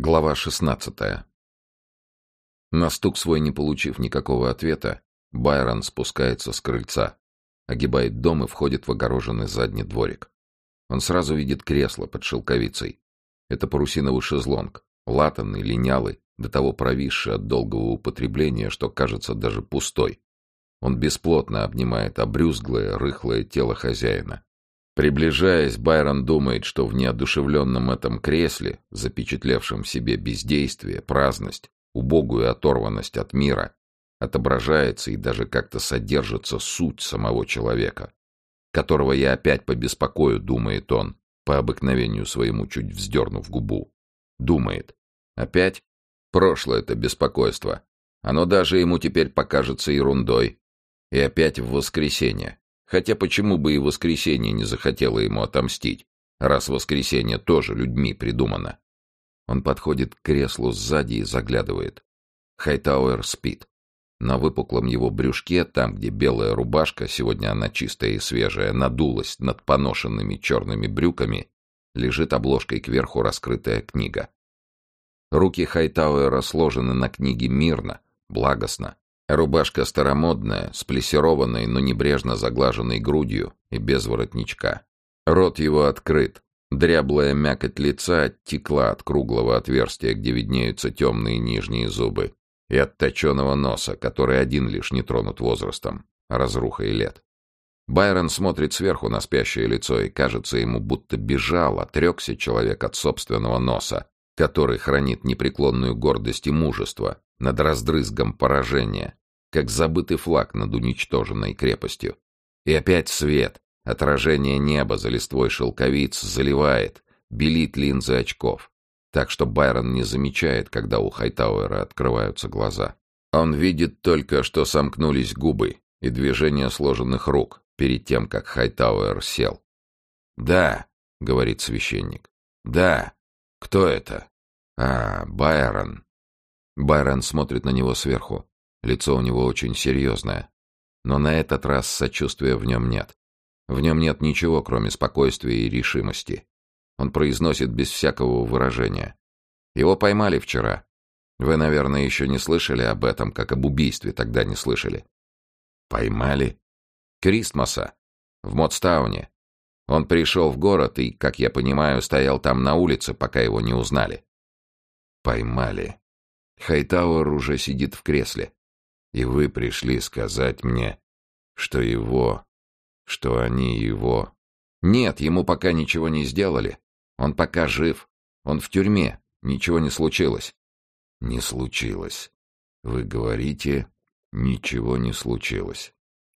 Глава 16. На стук свой не получив никакого ответа, Байрон спускается с крыльца, огибает дом и входит в огороженный задний дворик. Он сразу видит кресло под шелковицей. Это парусиновый шезлонг, латанный, линялый, до того провисший от долгого употребления, что кажется даже пустой. Он бесплотно обнимает обрюзглое, рыхлое тело хозяина. Приближаясь, Байрон думает, что в неодушевленном этом кресле, запечатлевшем в себе бездействие, праздность, убогую оторванность от мира, отображается и даже как-то содержится суть самого человека, которого я опять побеспокою, думает он, по обыкновению своему чуть вздернув губу. Думает. Опять? Прошлое это беспокойство. Оно даже ему теперь покажется ерундой. И опять в воскресенье. Хотя почему бы и воскресенье не захотело ему отомстить, раз воскресенье тоже людьми придумано? Он подходит к креслу сзади и заглядывает. Хайтауэр спит. На выпуклом его брюшке, там, где белая рубашка, сегодня она чистая и свежая, надулась над поношенными черными брюками, лежит обложкой кверху раскрытая книга. Руки Хайтауэра сложены на книге мирно, благостно, Рубашка старомодная, с плессированной, но небрежно заглаженной грудью и без воротничка. Рот его открыт. Дряблая мякоть лица оттекла от круглого отверстия, где виднеются темные нижние зубы, и от точеного носа, который один лишь не тронут возрастом, разрухой лет. Байрон смотрит сверху на спящее лицо, и кажется ему, будто бежал, отрекся человек от собственного носа, который хранит непреклонную гордость и мужество над раздрызгом поражения, как забытый флаг над уничтоженной крепостью. И опять свет, отражение неба за листвой шелковиц заливает, белит линзы очков, так что Байрон не замечает, когда у Хайтауэра открываются глаза. Он видит только, что сомкнулись губы и движение сложенных рук перед тем, как Хайтауэр сел. «Да», — говорит священник, — «да. Кто это?» «А, Байрон». Байрон смотрит на него сверху. Лицо у него очень серьезное. Но на этот раз сочувствия в нем нет. В нем нет ничего, кроме спокойствия и решимости. Он произносит без всякого выражения. Его поймали вчера. Вы, наверное, еще не слышали об этом, как об убийстве тогда не слышали. Поймали? Кристмаса. В Модстауне. Он пришел в город и, как я понимаю, стоял там на улице, пока его не узнали. Поймали. Хайтауэр уже сидит в кресле и вы пришли сказать мне, что его, что они его... Нет, ему пока ничего не сделали. Он пока жив. Он в тюрьме. Ничего не случилось. Не случилось. Вы говорите, ничего не случилось.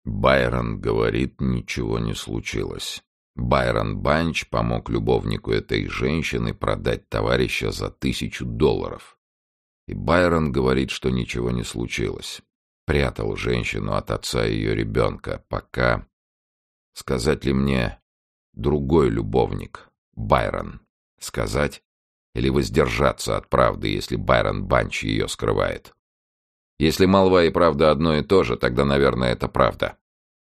Байрон говорит, ничего не случилось. Байрон Банч помог любовнику этой женщины продать товарища за тысячу долларов. И Байрон говорит, что ничего не случилось прятал женщину от отца ее ребенка, пока... Сказать ли мне другой любовник, Байрон? Сказать? Или воздержаться от правды, если Байрон Банч ее скрывает? Если молва и правда одно и то же, тогда, наверное, это правда.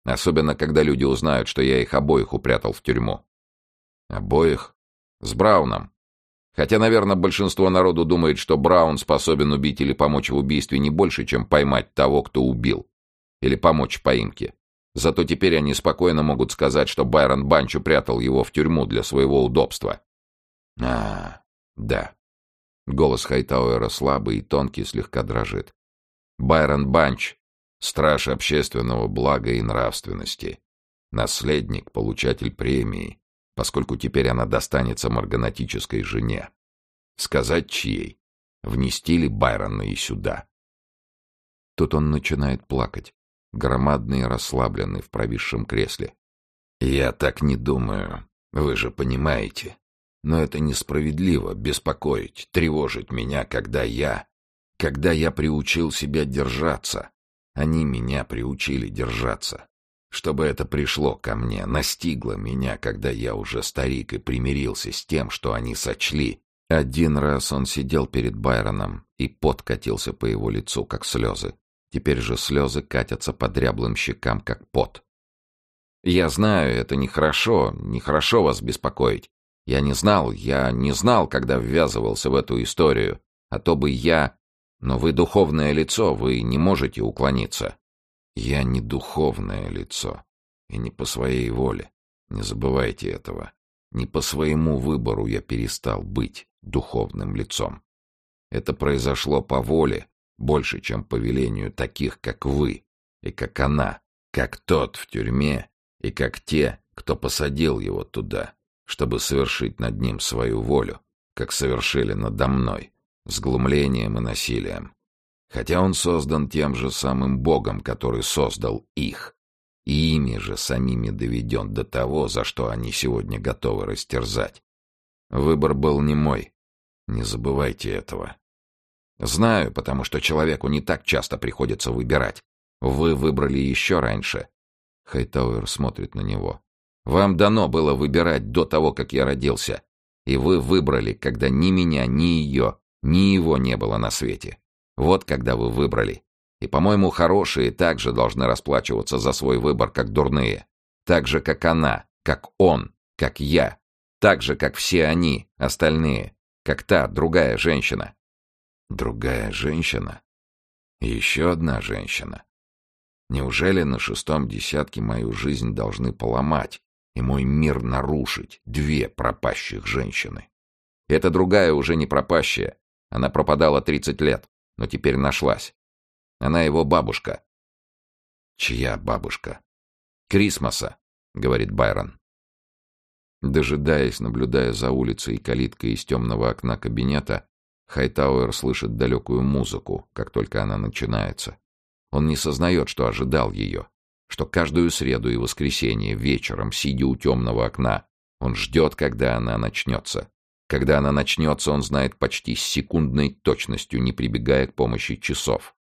Особенно, когда люди узнают, что я их обоих упрятал в тюрьму. Обоих? С Брауном. Хотя, наверное, большинство народу думает, что Браун способен убить или помочь в убийстве не больше, чем поймать того, кто убил. Или помочь поимке. Зато теперь они спокойно могут сказать, что Байрон Банч упрятал его в тюрьму для своего удобства. А, да. Голос Хайтауэра слабый и тонкий, слегка дрожит. Байрон Банч — страж общественного блага и нравственности. Наследник, получатель премии, поскольку теперь она достанется марганатической жене. Сказать чьей? Внести ли Байрона и сюда? Тут он начинает плакать, громадный и расслабленный в провисшем кресле. «Я так не думаю, вы же понимаете. Но это несправедливо — беспокоить, тревожить меня, когда я... Когда я приучил себя держаться. Они меня приучили держаться чтобы это пришло ко мне, настигло меня, когда я уже старик и примирился с тем, что они сочли. Один раз он сидел перед Байроном, и пот катился по его лицу, как слезы. Теперь же слезы катятся по дряблым щекам, как пот. «Я знаю, это нехорошо, нехорошо вас беспокоить. Я не знал, я не знал, когда ввязывался в эту историю. А то бы я... Но вы духовное лицо, вы не можете уклониться. Я не духовное лицо. И не по своей воле. Не забывайте этого. Не по своему выбору я перестал быть духовным лицом. Это произошло по воле, больше, чем по велению таких, как вы, и как она, как тот в тюрьме, и как те, кто посадил его туда, чтобы совершить над ним свою волю, как совершили надо мной, с глумлением и насилием. Хотя он создан тем же самым Богом, который создал их, и ими же самими доведен до того, за что они сегодня готовы растерзать. Выбор был не мой. Не забывайте этого. Знаю, потому что человеку не так часто приходится выбирать. Вы выбрали еще раньше. Хайтауэр смотрит на него. Вам дано было выбирать до того, как я родился. И вы выбрали, когда ни меня, ни ее, ни его не было на свете. Вот когда вы выбрали. И, по-моему, хорошие также должны расплачиваться за свой выбор, как дурные. Так же, как она, как он, как я. Так же, как все они, остальные. Как та, другая женщина. Другая женщина? Еще одна женщина. Неужели на шестом десятке мою жизнь должны поломать и мой мир нарушить две пропащих женщины? Эта другая уже не пропащая. Она пропадала тридцать лет, но теперь нашлась. Она его бабушка. Чья бабушка? Крисмоса, говорит Байрон. Дожидаясь, наблюдая за улицей и калиткой из темного окна кабинета, Хайтауэр слышит далекую музыку, как только она начинается. Он не сознает, что ожидал ее, что каждую среду и воскресенье вечером, сидя у темного окна, он ждет, когда она начнется. Когда она начнется, он знает почти с секундной точностью, не прибегая к помощи часов.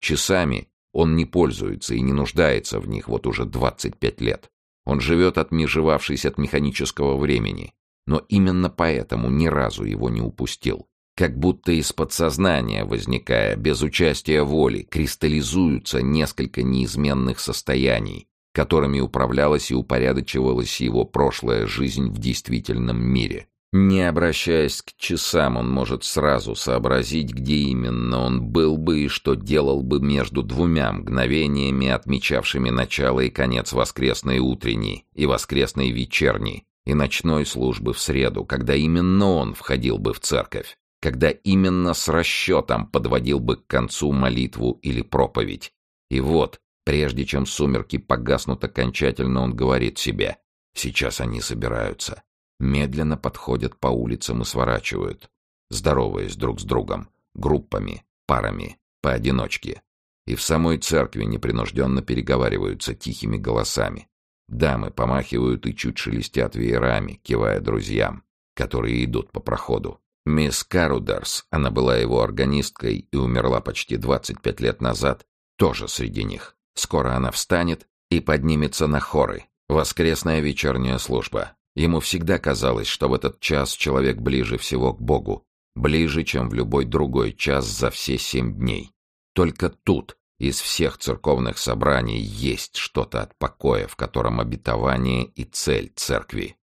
Часами он не пользуется и не нуждается в них вот уже 25 лет. Он живет отмежевавшись от механического времени, но именно поэтому ни разу его не упустил как будто из подсознания возникая, без участия воли, кристаллизуются несколько неизменных состояний, которыми управлялась и упорядочивалась его прошлая жизнь в действительном мире. Не обращаясь к часам, он может сразу сообразить, где именно он был бы и что делал бы между двумя мгновениями, отмечавшими начало и конец воскресной утренней и воскресной вечерней, и ночной службы в среду, когда именно он входил бы в церковь когда именно с расчетом подводил бы к концу молитву или проповедь. И вот, прежде чем сумерки погаснут окончательно, он говорит себе, сейчас они собираются. Медленно подходят по улицам и сворачивают, здороваясь друг с другом, группами, парами, поодиночке. И в самой церкви непринужденно переговариваются тихими голосами. Дамы помахивают и чуть шелестят веерами, кивая друзьям, которые идут по проходу. Мисс Карудерс, она была его органисткой и умерла почти 25 лет назад, тоже среди них. Скоро она встанет и поднимется на хоры. Воскресная вечерняя служба. Ему всегда казалось, что в этот час человек ближе всего к Богу, ближе, чем в любой другой час за все семь дней. Только тут, из всех церковных собраний, есть что-то от покоя, в котором обетование и цель церкви.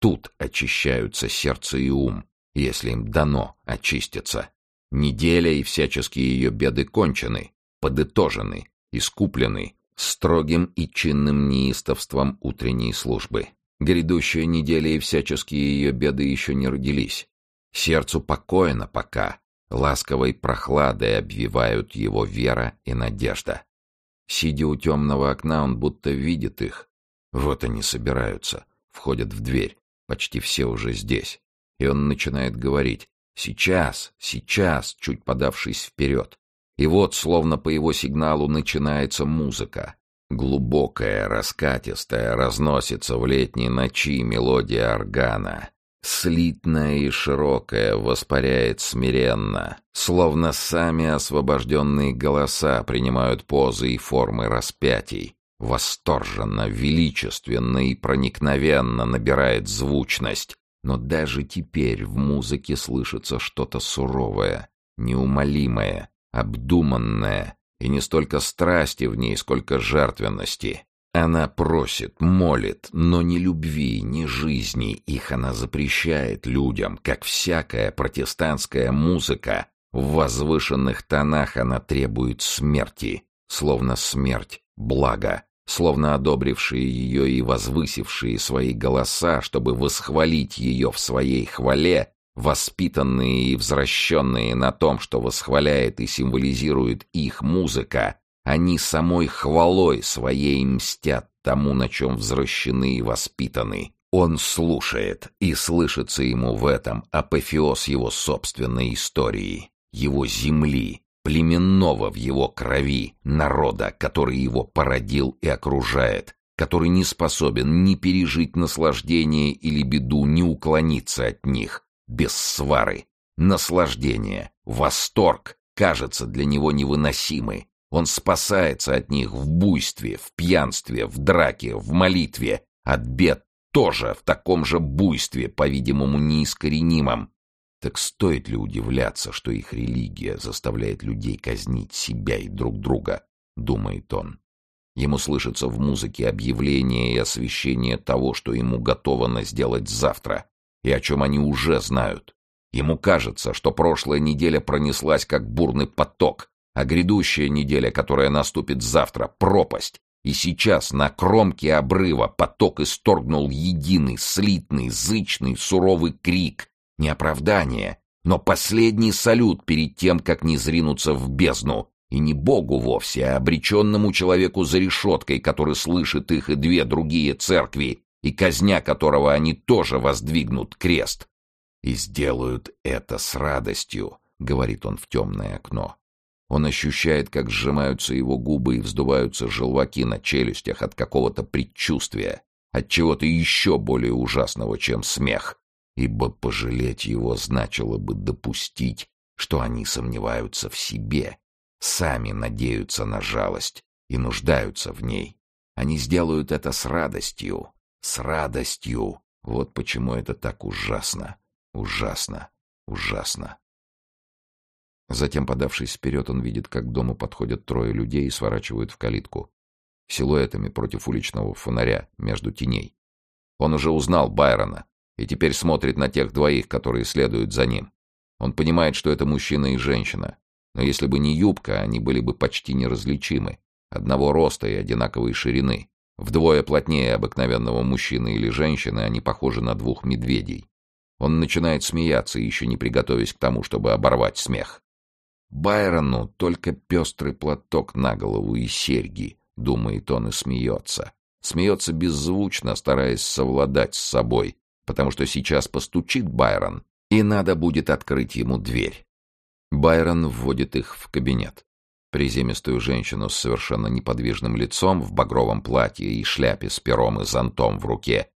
Тут очищаются сердце и ум, если им дано очиститься. Неделя и всяческие ее беды кончены, подытожены, искуплены строгим и чинным неистовством утренней службы. Грядущая неделя и всяческие ее беды еще не родились. Сердцу покоено пока, ласковой прохладой обвивают его вера и надежда. Сидя у темного окна, он будто видит их. Вот они собираются, входят в дверь, почти все уже здесь и он начинает говорить «Сейчас, сейчас», чуть подавшись вперед. И вот, словно по его сигналу, начинается музыка. Глубокая, раскатистая, разносится в летней ночи мелодия органа. Слитная и широкая воспаряет смиренно, словно сами освобожденные голоса принимают позы и формы распятий. Восторженно, величественно и проникновенно набирает звучность, но даже теперь в музыке слышится что-то суровое, неумолимое, обдуманное, и не столько страсти в ней, сколько жертвенности. Она просит, молит, но ни любви, ни жизни. Их она запрещает людям, как всякая протестантская музыка. В возвышенных тонах она требует смерти, словно смерть — благо, словно одобрившие ее и возвысившие свои голоса, чтобы восхвалить ее в своей хвале, воспитанные и возвращенные на том, что восхваляет и символизирует их музыка, они самой хвалой своей мстят тому, на чем взращены и воспитаны. Он слушает, и слышится ему в этом апофеоз его собственной истории, его земли, племенного в его крови, народа, который его породил и окружает, который не способен ни пережить наслаждение или беду, ни уклониться от них, без свары. Наслаждение, восторг кажется для него невыносимы, он спасается от них в буйстве, в пьянстве, в драке, в молитве. От бед тоже в таком же буйстве, по-видимому, неискоренимом. Так стоит ли удивляться, что их религия заставляет людей казнить себя и друг друга, думает он. Ему слышится в музыке объявление и освещение того, что ему готовано сделать завтра, и о чем они уже знают. Ему кажется, что прошлая неделя пронеслась как бурный поток, а грядущая неделя, которая наступит завтра, пропасть. И сейчас на кромке обрыва поток исторгнул единый, слитный, зычный, суровый крик. Не оправдание, но последний салют перед тем, как не зринуться в бездну. И не Богу вовсе, а обреченному человеку за решеткой, который слышит их и две другие церкви, и казня которого они тоже воздвигнут крест. «И сделают это с радостью», — говорит он в темное окно. Он ощущает, как сжимаются его губы и вздуваются желваки на челюстях от какого-то предчувствия, от чего-то еще более ужасного, чем смех. Ибо пожалеть его значило бы допустить, что они сомневаются в себе, сами надеются на жалость и нуждаются в ней. Они сделают это с радостью, с радостью. Вот почему это так ужасно, ужасно, ужасно. Затем, подавшись вперед, он видит, как к дому подходят трое людей и сворачивают в калитку. Силуэтами против уличного фонаря, между теней. Он уже узнал Байрона и теперь смотрит на тех двоих, которые следуют за ним. Он понимает, что это мужчина и женщина. Но если бы не юбка, они были бы почти неразличимы. Одного роста и одинаковой ширины. Вдвое плотнее обыкновенного мужчины или женщины они похожи на двух медведей. Он начинает смеяться, еще не приготовясь к тому, чтобы оборвать смех. Байрону только пестрый платок на голову и серьги, думает он и смеется. Смеется беззвучно, стараясь совладать с собой, потому что сейчас постучит Байрон, и надо будет открыть ему дверь. Байрон вводит их в кабинет. Приземистую женщину с совершенно неподвижным лицом в багровом платье и шляпе с пером и зонтом в руке.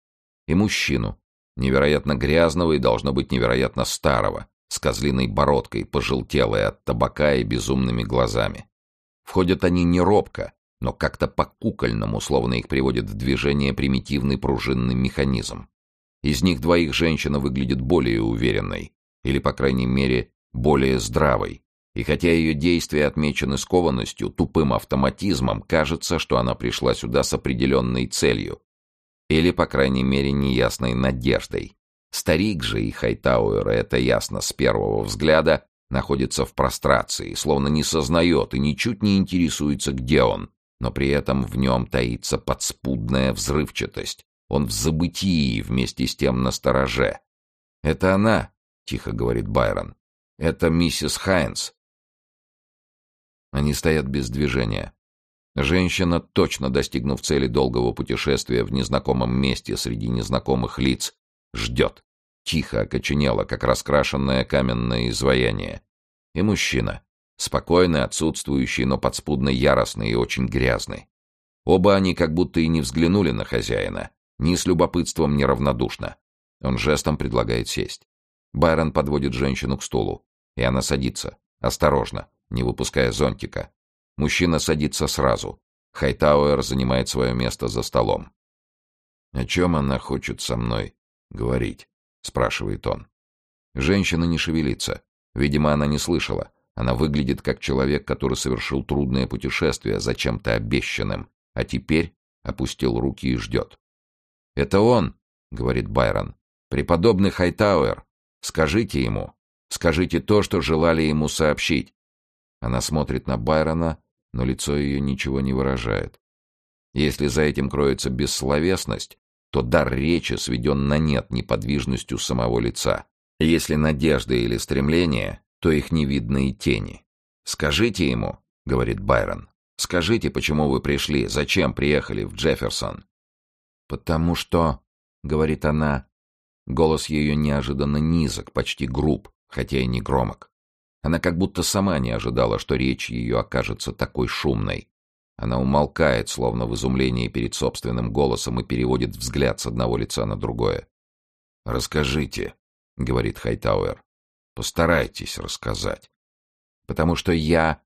И мужчину, невероятно грязного и, должно быть, невероятно старого, с козлиной бородкой, пожелтелой от табака и безумными глазами. Входят они не робко, но как-то по-кукольному, словно их приводит в движение примитивный пружинный механизм. Из них двоих женщина выглядит более уверенной, или, по крайней мере, более здравой. И хотя ее действия отмечены скованностью, тупым автоматизмом, кажется, что она пришла сюда с определенной целью. Или, по крайней мере, неясной надеждой. Старик же и Хайтауэр, это ясно с первого взгляда, находится в прострации, словно не сознает и ничуть не интересуется, где он, но при этом в нем таится подспудная взрывчатость. Он в забытии вместе с тем на стороже. «Это она», — тихо говорит Байрон. «Это миссис Хайнс». Они стоят без движения. Женщина, точно достигнув цели долгого путешествия в незнакомом месте среди незнакомых лиц, ждет тихо окоченела, как раскрашенное каменное изваяние. И мужчина, спокойный, отсутствующий, но подспудно яростный и очень грязный. Оба они как будто и не взглянули на хозяина, ни с любопытством, ни равнодушно. Он жестом предлагает сесть. Байрон подводит женщину к стулу, и она садится, осторожно, не выпуская зонтика. Мужчина садится сразу. Хайтауэр занимает свое место за столом. О чем она хочет со мной говорить? — спрашивает он. Женщина не шевелится. Видимо, она не слышала. Она выглядит как человек, который совершил трудное путешествие за чем-то обещанным, а теперь опустил руки и ждет. «Это он», — говорит Байрон, — «преподобный Хайтауэр. Скажите ему, скажите то, что желали ему сообщить». Она смотрит на Байрона, но лицо ее ничего не выражает. Если за этим кроется бессловесность, то дар речи сведен на нет неподвижностью самого лица. Если надежда или стремление, то их не видно и тени. «Скажите ему», — говорит Байрон, — «скажите, почему вы пришли, зачем приехали в Джефферсон?» «Потому что», — говорит она, голос ее неожиданно низок, почти груб, хотя и не громок. Она как будто сама не ожидала, что речь ее окажется такой шумной. Она умолкает, словно в изумлении перед собственным голосом, и переводит взгляд с одного лица на другое. «Расскажите», — говорит Хайтауэр. «Постарайтесь рассказать». «Потому что я...»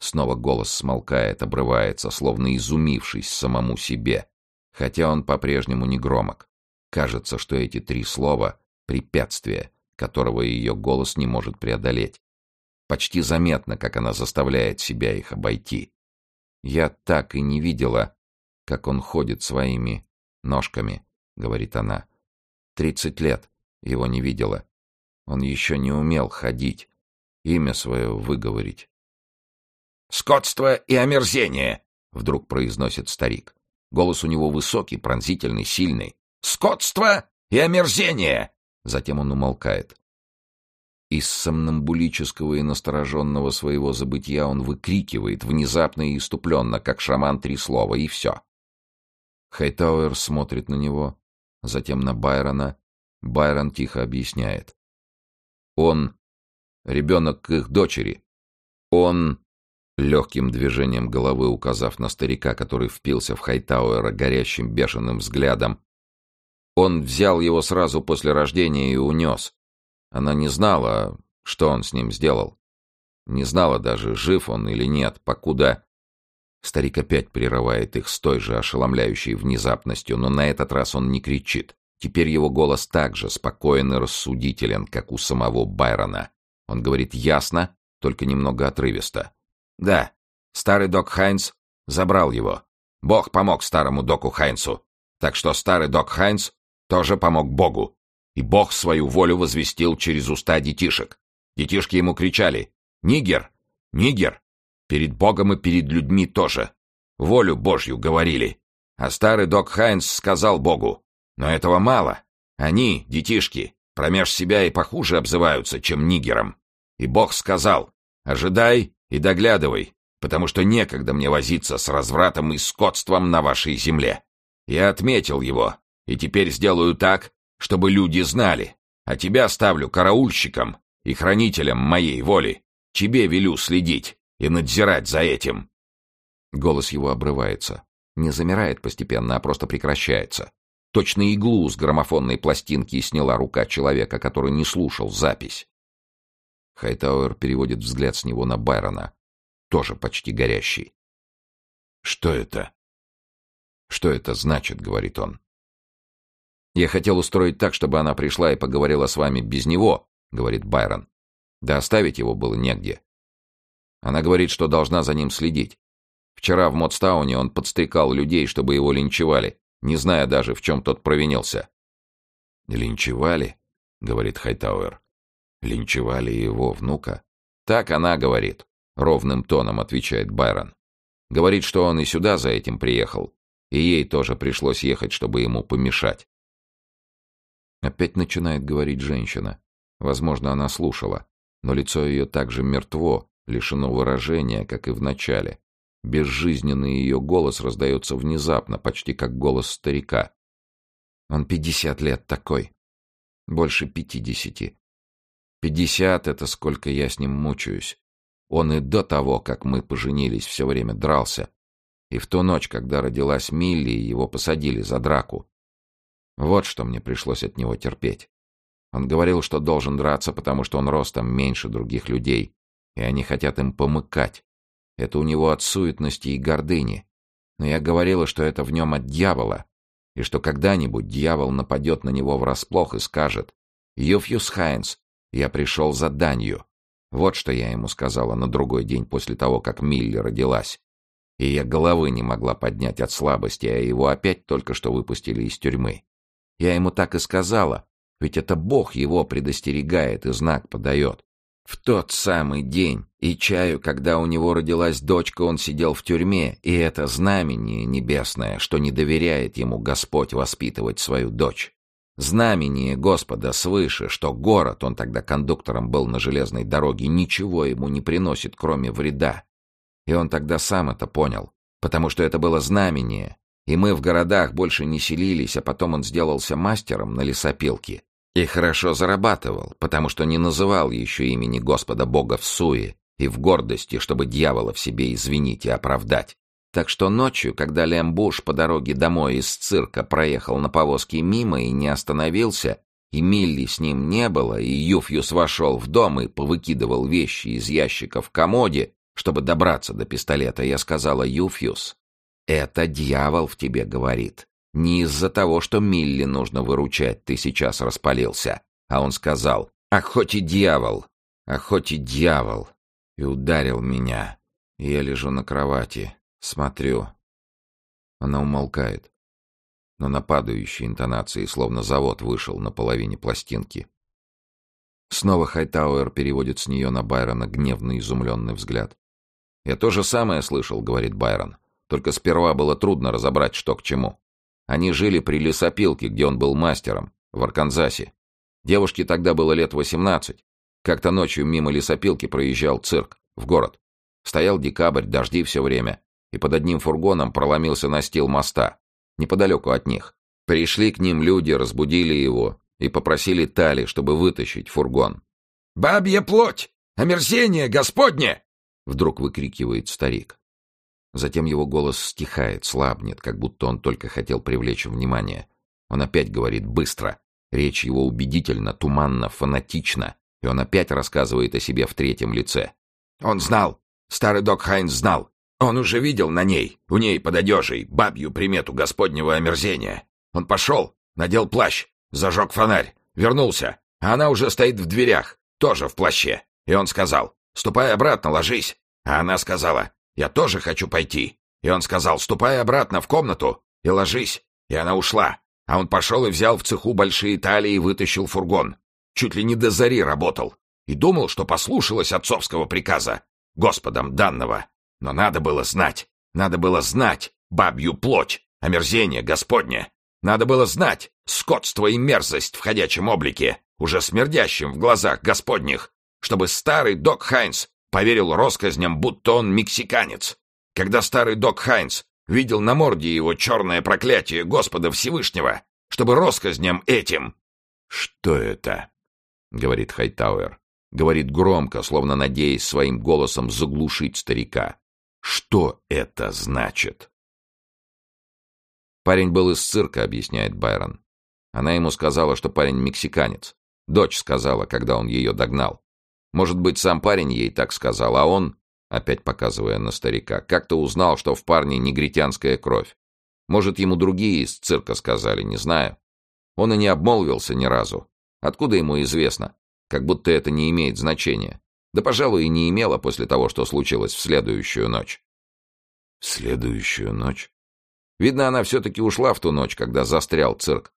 Снова голос смолкает, обрывается, словно изумившись самому себе, хотя он по-прежнему не громок. Кажется, что эти три слова — препятствие, которого ее голос не может преодолеть. Почти заметно, как она заставляет себя их обойти. Я так и не видела, как он ходит своими ножками, — говорит она. Тридцать лет его не видела. Он еще не умел ходить, имя свое выговорить. «Скотство и омерзение!» — вдруг произносит старик. Голос у него высокий, пронзительный, сильный. «Скотство и омерзение!» Затем он умолкает. Из сомнамбулического и настороженного своего забытия он выкрикивает внезапно и иступленно, как шаман три слова, и все. Хайтауэр смотрит на него, затем на Байрона. Байрон тихо объясняет. Он — ребенок к их дочери. Он, легким движением головы указав на старика, который впился в Хайтауэра горящим бешеным взглядом, он взял его сразу после рождения и унес. Она не знала, что он с ним сделал. Не знала даже, жив он или нет, покуда... Старик опять прерывает их с той же ошеломляющей внезапностью, но на этот раз он не кричит. Теперь его голос так же спокоен и рассудителен, как у самого Байрона. Он говорит ясно, только немного отрывисто. «Да, старый док Хайнц забрал его. Бог помог старому доку Хайнцу. Так что старый док Хайнц тоже помог Богу и Бог свою волю возвестил через уста детишек. Детишки ему кричали «Нигер! Нигер!» Перед Богом и перед людьми тоже. Волю Божью говорили. А старый док Хайнс сказал Богу, «Но этого мало. Они, детишки, промеж себя и похуже обзываются, чем нигером». И Бог сказал, «Ожидай и доглядывай, потому что некогда мне возиться с развратом и скотством на вашей земле». Я отметил его, и теперь сделаю так, чтобы люди знали. А тебя ставлю караульщиком и хранителем моей воли. Тебе велю следить и надзирать за этим». Голос его обрывается. Не замирает постепенно, а просто прекращается. Точно иглу с граммофонной пластинки сняла рука человека, который не слушал запись. Хайтауэр переводит взгляд с него на Байрона, тоже почти горящий. «Что это?» «Что это значит?» — говорит он. «Я хотел устроить так, чтобы она пришла и поговорила с вами без него», — говорит Байрон. «Да оставить его было негде. Она говорит, что должна за ним следить. Вчера в Модстауне он подстрекал людей, чтобы его линчевали, не зная даже, в чем тот провинился». «Линчевали?» — говорит Хайтауэр. «Линчевали его внука?» «Так она говорит», — ровным тоном отвечает Байрон. «Говорит, что он и сюда за этим приехал, и ей тоже пришлось ехать, чтобы ему помешать. Опять начинает говорить женщина. Возможно, она слушала, но лицо ее также мертво, лишено выражения, как и в начале. Безжизненный ее голос раздается внезапно, почти как голос старика. Он пятьдесят лет такой. Больше пятидесяти. Пятьдесят — это сколько я с ним мучаюсь. Он и до того, как мы поженились, все время дрался. И в ту ночь, когда родилась Милли, его посадили за драку. Вот что мне пришлось от него терпеть. Он говорил, что должен драться, потому что он ростом меньше других людей, и они хотят им помыкать. Это у него от суетности и гордыни. Но я говорила, что это в нем от дьявола, и что когда-нибудь дьявол нападет на него врасплох и скажет «Юфьюс Хайнс, я пришел за данью». Вот что я ему сказала на другой день после того, как Милли родилась. И я головы не могла поднять от слабости, а его опять только что выпустили из тюрьмы. Я ему так и сказала, ведь это Бог его предостерегает и знак подает. В тот самый день и чаю, когда у него родилась дочка, он сидел в тюрьме, и это знамение небесное, что не доверяет ему Господь воспитывать свою дочь. Знамение Господа свыше, что город, он тогда кондуктором был на железной дороге, ничего ему не приносит, кроме вреда. И он тогда сам это понял, потому что это было знамение, и мы в городах больше не селились, а потом он сделался мастером на лесопилке. И хорошо зарабатывал, потому что не называл еще имени Господа Бога в суе и в гордости, чтобы дьявола в себе извинить и оправдать. Так что ночью, когда Лембуш по дороге домой из цирка проехал на повозке мимо и не остановился, и Милли с ним не было, и Юфьюс вошел в дом и повыкидывал вещи из ящика в комоде, чтобы добраться до пистолета, я сказала Юфьюс, «Это дьявол в тебе говорит. Не из-за того, что Милли нужно выручать, ты сейчас распалился». А он сказал, «А хоть и дьявол, а хоть и дьявол». И ударил меня. Я лежу на кровати, Смотрю. Она умолкает. Но на падающей интонации, словно завод вышел на половине пластинки. Снова Хайтауэр переводит с нее на Байрона гневный изумленный взгляд. «Я то же самое слышал», — говорит Байрон. «Только сперва было трудно разобрать, что к чему. Они жили при лесопилке, где он был мастером, в Арканзасе. Девушке тогда было лет восемнадцать. Как-то ночью мимо лесопилки проезжал цирк, в город. Стоял декабрь, дожди все время и под одним фургоном проломился настил моста, неподалеку от них. Пришли к ним люди, разбудили его и попросили Тали, чтобы вытащить фургон. «Бабья плоть! Омерзение Господне!» — вдруг выкрикивает старик. Затем его голос стихает, слабнет, как будто он только хотел привлечь внимание. Он опять говорит быстро. Речь его убедительно, туманно, фанатично, и он опять рассказывает о себе в третьем лице. «Он знал! Старый док Хайнс знал! Он уже видел на ней, у ней под одежей, бабью примету господнего омерзения. Он пошел, надел плащ, зажег фонарь, вернулся, а она уже стоит в дверях, тоже в плаще. И он сказал, «Ступай обратно, ложись». А она сказала, «Я тоже хочу пойти». И он сказал, «Ступай обратно в комнату и ложись». И она ушла. А он пошел и взял в цеху большие талии и вытащил фургон. Чуть ли не до зари работал. И думал, что послушалась отцовского приказа, Господом данного. Но надо было знать, надо было знать бабью плоть, омерзение Господне. Надо было знать скотство и мерзость в ходячем облике, уже смердящим в глазах Господних, чтобы старый док Хайнс поверил россказням, будто он мексиканец. Когда старый док Хайнс видел на морде его черное проклятие Господа Всевышнего, чтобы россказням этим... — Что это? — говорит Хайтауэр. Говорит громко, словно надеясь своим голосом заглушить старика. Что это значит? Парень был из цирка, объясняет Байрон. Она ему сказала, что парень мексиканец. Дочь сказала, когда он ее догнал. Может быть, сам парень ей так сказал, а он, опять показывая на старика, как-то узнал, что в парне негритянская кровь. Может, ему другие из цирка сказали, не знаю. Он и не обмолвился ни разу. Откуда ему известно? Как будто это не имеет значения. Да, пожалуй, и не имела после того, что случилось в следующую ночь. В следующую ночь? Видно, она все-таки ушла в ту ночь, когда застрял цирк.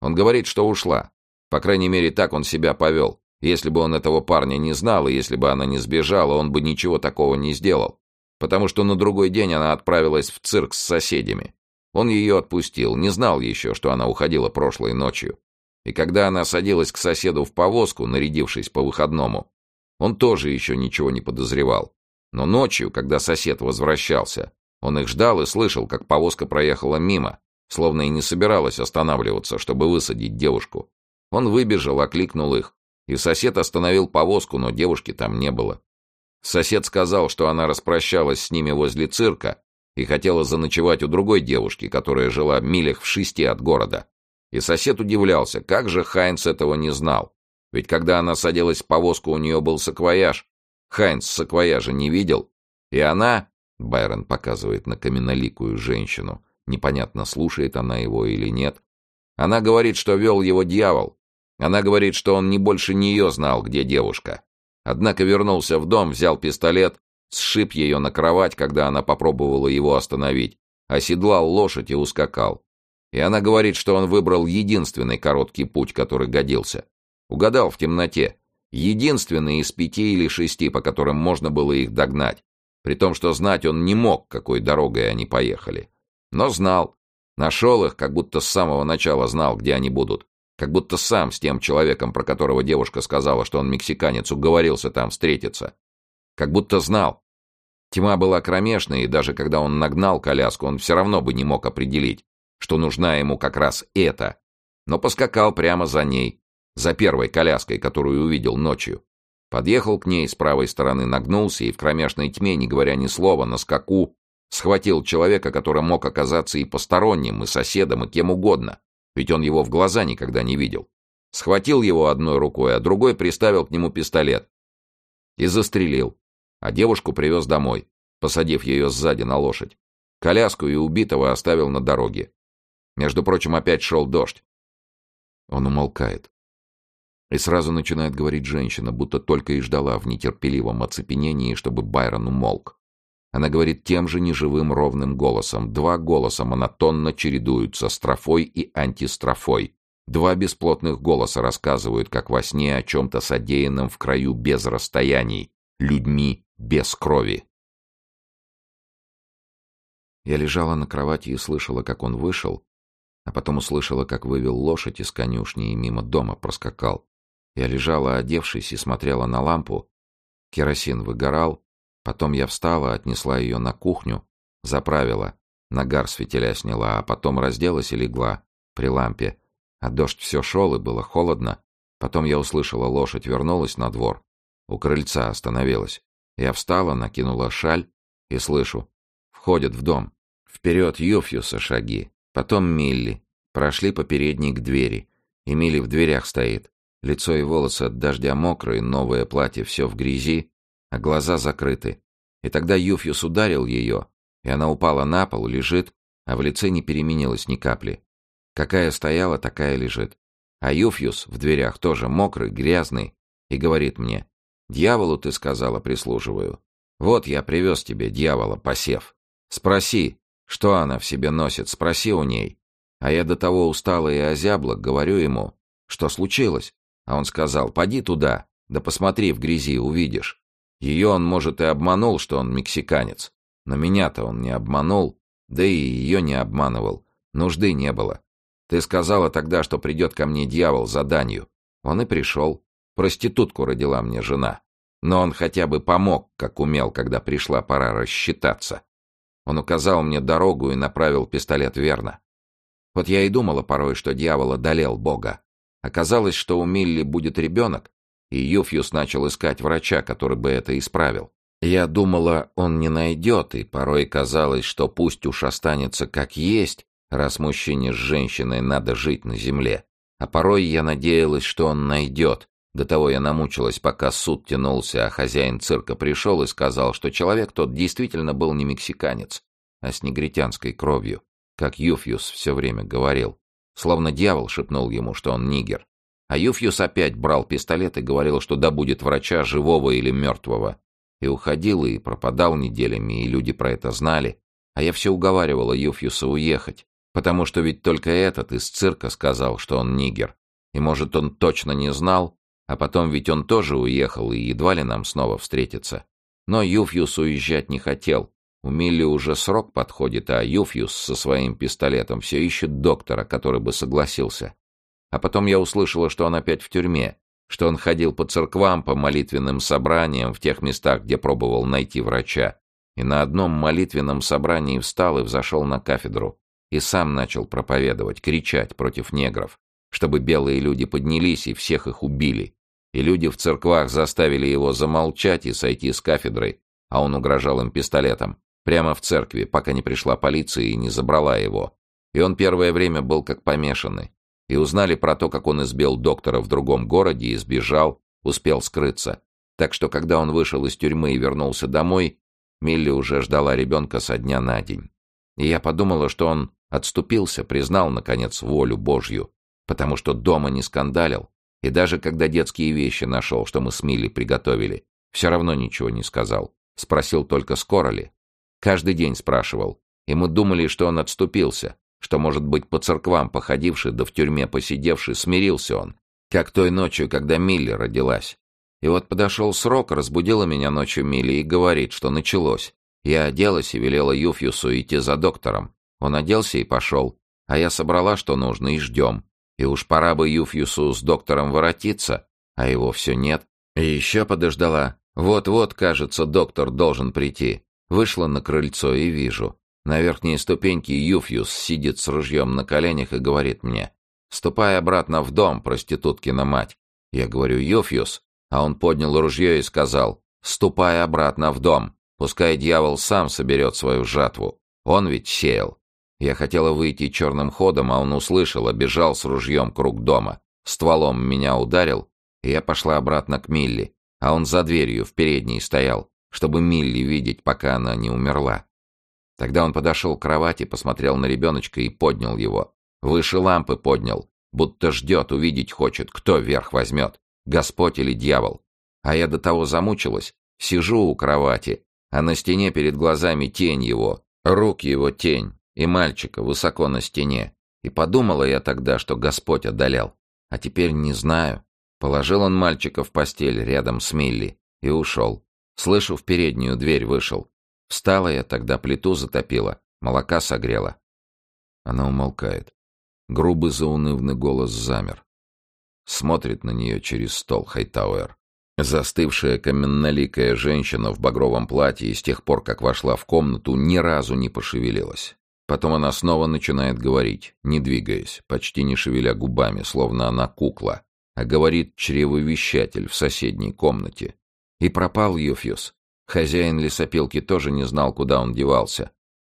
Он говорит, что ушла. По крайней мере, так он себя повел. Если бы он этого парня не знал, и если бы она не сбежала, он бы ничего такого не сделал. Потому что на другой день она отправилась в цирк с соседями. Он ее отпустил, не знал еще, что она уходила прошлой ночью. И когда она садилась к соседу в повозку, нарядившись по выходному, он тоже еще ничего не подозревал. Но ночью, когда сосед возвращался, он их ждал и слышал, как повозка проехала мимо, словно и не собиралась останавливаться, чтобы высадить девушку. Он выбежал, окликнул их, и сосед остановил повозку, но девушки там не было. Сосед сказал, что она распрощалась с ними возле цирка и хотела заночевать у другой девушки, которая жила милях в шести от города. И сосед удивлялся, как же Хайнц этого не знал. Ведь когда она садилась в повозку, у нее был саквояж. Хайнц саквояжа не видел. И она, Байрон показывает на каменоликую женщину, непонятно, слушает она его или нет. Она говорит, что вел его дьявол. Она говорит, что он не больше нее знал, где девушка. Однако вернулся в дом, взял пистолет сшиб ее на кровать, когда она попробовала его остановить, оседлал лошадь и ускакал. И она говорит, что он выбрал единственный короткий путь, который годился. Угадал в темноте. Единственный из пяти или шести, по которым можно было их догнать. При том, что знать он не мог, какой дорогой они поехали. Но знал. Нашел их, как будто с самого начала знал, где они будут. Как будто сам с тем человеком, про которого девушка сказала, что он мексиканец, уговорился там встретиться. Как будто знал. Тьма была кромешной, и даже когда он нагнал коляску, он все равно бы не мог определить, что нужна ему как раз эта. Но поскакал прямо за ней, за первой коляской, которую увидел ночью. Подъехал к ней с правой стороны, нагнулся и в кромешной тьме, не говоря ни слова, на скаку, схватил человека, который мог оказаться и посторонним, и соседом, и кем угодно, ведь он его в глаза никогда не видел. Схватил его одной рукой, а другой приставил к нему пистолет. И застрелил. А девушку привез домой, посадив ее сзади на лошадь. Коляску и убитого оставил на дороге. Между прочим, опять шел дождь. Он умолкает. И сразу начинает говорить женщина, будто только и ждала в нетерпеливом оцепенении, чтобы Байрон умолк. Она говорит тем же неживым ровным голосом. Два голоса монотонно чередуются, строфой и антистрофой. Два бесплотных голоса рассказывают, как во сне, о чем-то содеянном в краю без расстояний, людьми без крови. Я лежала на кровати и слышала, как он вышел, а потом услышала, как вывел лошадь из конюшни и мимо дома проскакал. Я лежала, одевшись, и смотрела на лампу. Керосин выгорал. Потом я встала, отнесла ее на кухню, заправила, нагар с фитиля сняла, а потом разделась и легла при лампе. А дождь все шел, и было холодно. Потом я услышала, лошадь вернулась на двор. У крыльца остановилась. Я встала, накинула шаль и слышу. Входят в дом. Вперед Юфьюса шаги. Потом Милли. Прошли по передней к двери. И Милли в дверях стоит. Лицо и волосы от дождя мокрые, новое платье все в грязи, а глаза закрыты. И тогда Юфьюс ударил ее, и она упала на пол, лежит, а в лице не переменилось ни капли. Какая стояла, такая лежит. А Юфьюс в дверях тоже мокрый, грязный, и говорит мне, «Дьяволу, ты сказала, прислуживаю. Вот я привез тебе дьявола, посев. Спроси, что она в себе носит, спроси у ней». А я до того устала и озябла, говорю ему, что случилось. А он сказал, поди туда, да посмотри в грязи, увидишь. Ее он, может, и обманул, что он мексиканец. Но меня-то он не обманул, да и ее не обманывал. Нужды не было. Ты сказала тогда, что придет ко мне дьявол за данью. Он и пришел. Проститутку родила мне жена. Но он хотя бы помог, как умел, когда пришла пора рассчитаться. Он указал мне дорогу и направил пистолет верно. Вот я и думала порой, что дьявол одолел Бога. Оказалось, что у Милли будет ребенок, и Юфьюс начал искать врача, который бы это исправил. Я думала, он не найдет, и порой казалось, что пусть уж останется как есть, раз мужчине с женщиной надо жить на земле. А порой я надеялась, что он найдет. До того я намучилась, пока суд тянулся, а хозяин цирка пришел и сказал, что человек тот действительно был не мексиканец, а с негритянской кровью, как Юфьюс все время говорил. Словно дьявол шепнул ему, что он нигер. А Юфьюс опять брал пистолет и говорил, что добудет врача, живого или мертвого. И уходил, и пропадал неделями, и люди про это знали. А я все уговаривала Юфьюса уехать, потому что ведь только этот из цирка сказал, что он нигер. И, может, он точно не знал, а потом ведь он тоже уехал, и едва ли нам снова встретиться. Но Юфьюс уезжать не хотел, у Милли уже срок подходит, а Юфьюс со своим пистолетом все ищет доктора, который бы согласился. А потом я услышала, что он опять в тюрьме, что он ходил по церквам, по молитвенным собраниям в тех местах, где пробовал найти врача. И на одном молитвенном собрании встал и взошел на кафедру. И сам начал проповедовать, кричать против негров, чтобы белые люди поднялись и всех их убили. И люди в церквах заставили его замолчать и сойти с кафедры, а он угрожал им пистолетом. Прямо в церкви, пока не пришла полиция и не забрала его. И он первое время был как помешанный. И узнали про то, как он избил доктора в другом городе и сбежал, успел скрыться. Так что, когда он вышел из тюрьмы и вернулся домой, Милли уже ждала ребенка со дня на день. И я подумала, что он отступился, признал, наконец, волю Божью, потому что дома не скандалил. И даже когда детские вещи нашел, что мы с Милли приготовили, все равно ничего не сказал. Спросил только, скоро ли. Каждый день спрашивал. И мы думали, что он отступился, что, может быть, по церквам походивший, да в тюрьме посидевший, смирился он, как той ночью, когда Милли родилась. И вот подошел срок, разбудила меня ночью Милли и говорит, что началось. Я оделась и велела Юфьюсу идти за доктором. Он оделся и пошел, а я собрала, что нужно, и ждем. И уж пора бы Юфьюсу с доктором воротиться, а его все нет. И еще подождала. Вот-вот, кажется, доктор должен прийти. Вышла на крыльцо и вижу. На верхней ступеньке Юфьюс сидит с ружьем на коленях и говорит мне. «Ступай обратно в дом, проституткина мать». Я говорю «Юфьюс», а он поднял ружье и сказал «Ступай обратно в дом, пускай дьявол сам соберет свою жатву. Он ведь сеял». Я хотела выйти черным ходом, а он услышал, обежал с ружьем круг дома. Стволом меня ударил, и я пошла обратно к Милли, а он за дверью в передней стоял, чтобы Милли видеть, пока она не умерла. Тогда он подошел к кровати, посмотрел на ребеночка и поднял его. Выше лампы поднял, будто ждет, увидеть хочет, кто верх возьмет, Господь или дьявол. А я до того замучилась, сижу у кровати, а на стене перед глазами тень его, рук его тень, и мальчика высоко на стене. И подумала я тогда, что Господь одолел. А теперь не знаю. Положил он мальчика в постель рядом с Милли и ушел. Слышу, в переднюю дверь вышел. Встала я тогда, плиту затопила, молока согрела. Она умолкает. Грубый заунывный голос замер. Смотрит на нее через стол Хайтауэр. Застывшая каменноликая женщина в багровом платье и с тех пор, как вошла в комнату, ни разу не пошевелилась. Потом она снова начинает говорить, не двигаясь, почти не шевеля губами, словно она кукла, а говорит чревовещатель в соседней комнате. И пропал Юфьюс. Хозяин лесопилки тоже не знал, куда он девался.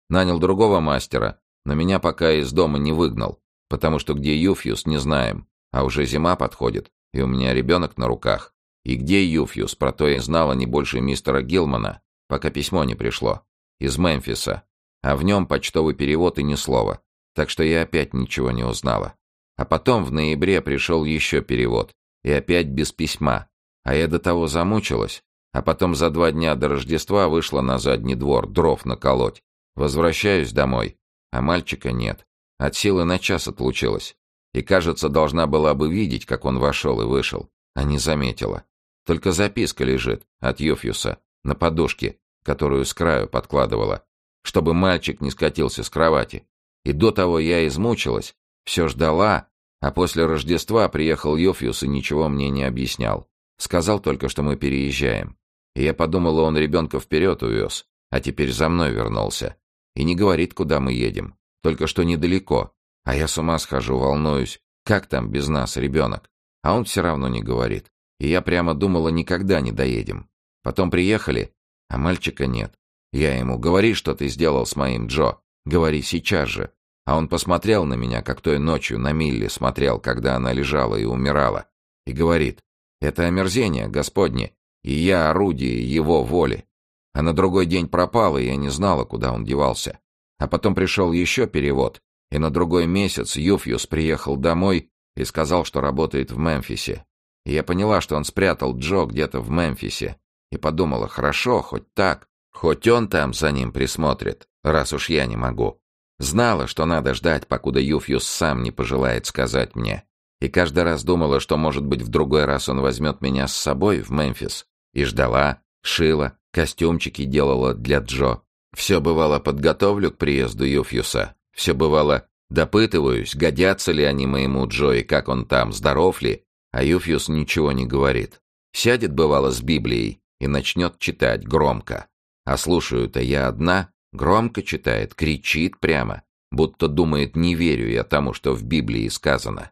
Нанял другого мастера, но меня пока из дома не выгнал, потому что где Юфьюс, не знаем, а уже зима подходит, и у меня ребенок на руках. И где Юфьюс, про то я знала не больше мистера Гилмана, пока письмо не пришло. Из Мемфиса а в нем почтовый перевод и ни слова, так что я опять ничего не узнала. А потом в ноябре пришел еще перевод, и опять без письма, а я до того замучилась, а потом за два дня до Рождества вышла на задний двор дров наколоть. Возвращаюсь домой, а мальчика нет. От силы на час отлучилась. И, кажется, должна была бы видеть, как он вошел и вышел, а не заметила. Только записка лежит от Йофьюса на подушке, которую с краю подкладывала чтобы мальчик не скатился с кровати. И до того я измучилась, все ждала, а после Рождества приехал Йофьюс и ничего мне не объяснял. Сказал только, что мы переезжаем. И я подумала, он ребенка вперед увез, а теперь за мной вернулся. И не говорит, куда мы едем, только что недалеко. А я с ума схожу, волнуюсь, как там без нас ребенок. А он все равно не говорит. И я прямо думала, никогда не доедем. Потом приехали, а мальчика нет. Я ему, говори, что ты сделал с моим Джо. Говори сейчас же. А он посмотрел на меня, как той ночью на Милли смотрел, когда она лежала и умирала. И говорит, это омерзение, Господне, и я орудие его воли. А на другой день пропал, и я не знала, куда он девался. А потом пришел еще перевод, и на другой месяц Юфьюс приехал домой и сказал, что работает в Мемфисе. И я поняла, что он спрятал Джо где-то в Мемфисе. И подумала, хорошо, хоть так. Хоть он там за ним присмотрит, раз уж я не могу. Знала, что надо ждать, покуда Юфьюс сам не пожелает сказать мне. И каждый раз думала, что, может быть, в другой раз он возьмет меня с собой в Мемфис. И ждала, шила, костюмчики делала для Джо. Все бывало подготовлю к приезду Юфьюса. Все бывало допытываюсь, годятся ли они моему Джо и как он там, здоров ли. А Юфьюс ничего не говорит. Сядет, бывало, с Библией и начнет читать громко. А слушаю-то я одна, громко читает, кричит прямо, будто думает, не верю я тому, что в Библии сказано.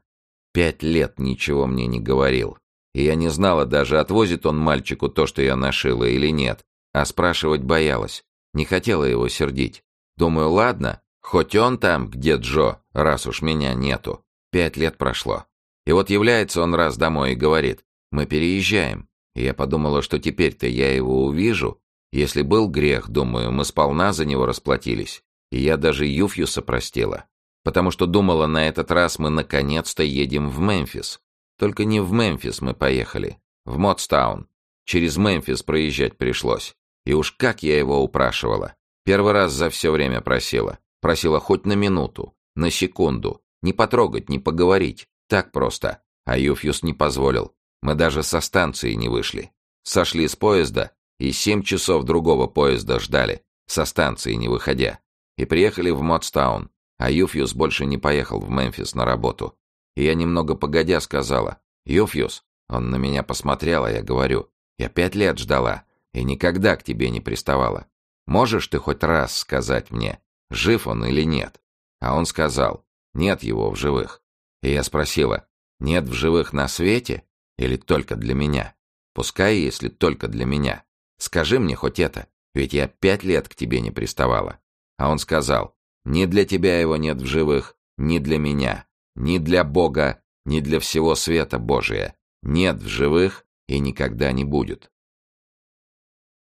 Пять лет ничего мне не говорил. И я не знала даже, отвозит он мальчику то, что я нашила, или нет. А спрашивать боялась. Не хотела его сердить. Думаю, ладно, хоть он там, где Джо, раз уж меня нету. Пять лет прошло. И вот является он раз домой и говорит, мы переезжаем. И я подумала, что теперь-то я его увижу, если был грех, думаю, мы сполна за него расплатились. И я даже Юфьюса простила. Потому что думала, на этот раз мы наконец-то едем в Мемфис. Только не в Мемфис мы поехали. В Мотстаун. Через Мемфис проезжать пришлось. И уж как я его упрашивала. Первый раз за все время просила. Просила хоть на минуту, на секунду. Не потрогать, не поговорить. Так просто. А Юфьюс не позволил. Мы даже со станции не вышли. Сошли с поезда и семь часов другого поезда ждали, со станции не выходя. И приехали в Мотстаун, а Юфьюс больше не поехал в Мемфис на работу. И я немного погодя сказала, «Юфьюс», он на меня посмотрел, а я говорю, «Я пять лет ждала и никогда к тебе не приставала. Можешь ты хоть раз сказать мне, жив он или нет?» А он сказал, «Нет его в живых». И я спросила, «Нет в живых на свете или только для меня? Пускай, если только для меня. Скажи мне хоть это, ведь я пять лет к тебе не приставала». А он сказал, «Ни для тебя его нет в живых, ни для меня, ни для Бога, ни для всего света Божия. Нет в живых и никогда не будет».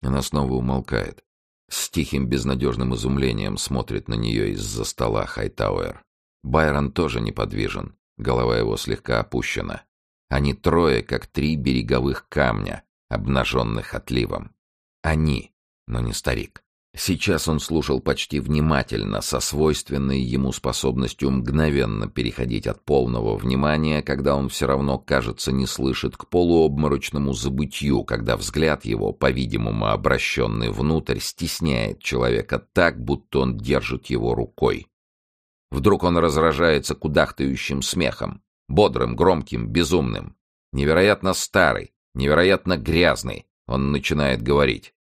Она снова умолкает. С тихим безнадежным изумлением смотрит на нее из-за стола Хайтауэр. Байрон тоже неподвижен, голова его слегка опущена. Они трое, как три береговых камня, обнаженных отливом. Они, но не старик. Сейчас он слушал почти внимательно, со свойственной ему способностью мгновенно переходить от полного внимания, когда он все равно, кажется, не слышит, к полуобморочному забытью, когда взгляд его, по-видимому, обращенный внутрь, стесняет человека так, будто он держит его рукой. Вдруг он разражается кудахтающим смехом, бодрым, громким, безумным. Невероятно старый, невероятно грязный. Он начинает говорить.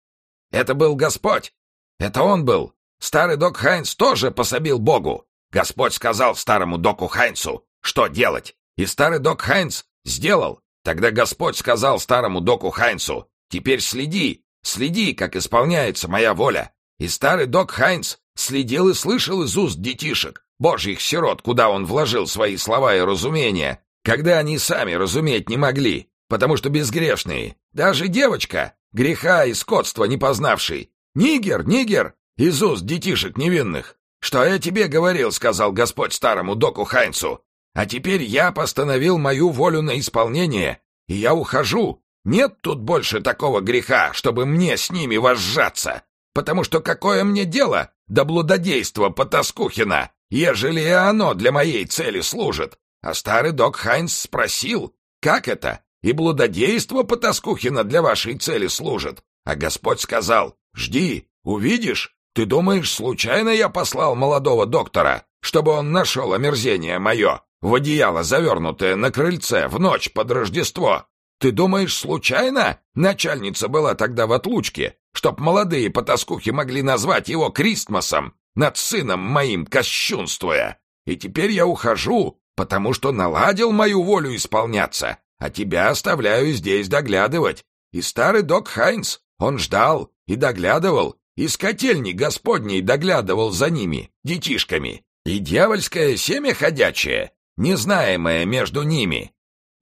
«Это был Господь! Это он был. Старый док Хайнц тоже пособил Богу. Господь сказал старому доку Хайнцу, что делать. И старый док Хайнц сделал. Тогда Господь сказал старому доку Хайнцу, теперь следи, следи, как исполняется моя воля. И старый док Хайнц следил и слышал из уст детишек, божьих сирот, куда он вложил свои слова и разумения, когда они сами разуметь не могли, потому что безгрешные. Даже девочка, греха и скотства не познавший, «Нигер, нигер!» из уст детишек невинных. «Что я тебе говорил?» — сказал Господь старому доку Хайнцу. «А теперь я постановил мою волю на исполнение, и я ухожу. Нет тут больше такого греха, чтобы мне с ними возжаться, потому что какое мне дело до блудодейства Потаскухина, ежели и оно для моей цели служит?» А старый док Хайнц спросил, «Как это? И блудодейство Потаскухина для вашей цели служит?» А Господь сказал, Жди, увидишь. Ты думаешь, случайно я послал молодого доктора, чтобы он нашел омерзение мое, в одеяло завернутое на крыльце в ночь под Рождество? Ты думаешь, случайно начальница была тогда в отлучке, чтоб молодые потаскухи могли назвать его Кристмасом, над сыном моим кощунствуя? И теперь я ухожу, потому что наладил мою волю исполняться, а тебя оставляю здесь доглядывать. И старый док Хайнс, он ждал, и доглядывал, и с котельни господней доглядывал за ними, детишками, и дьявольское семя ходячее, незнаемое между ними.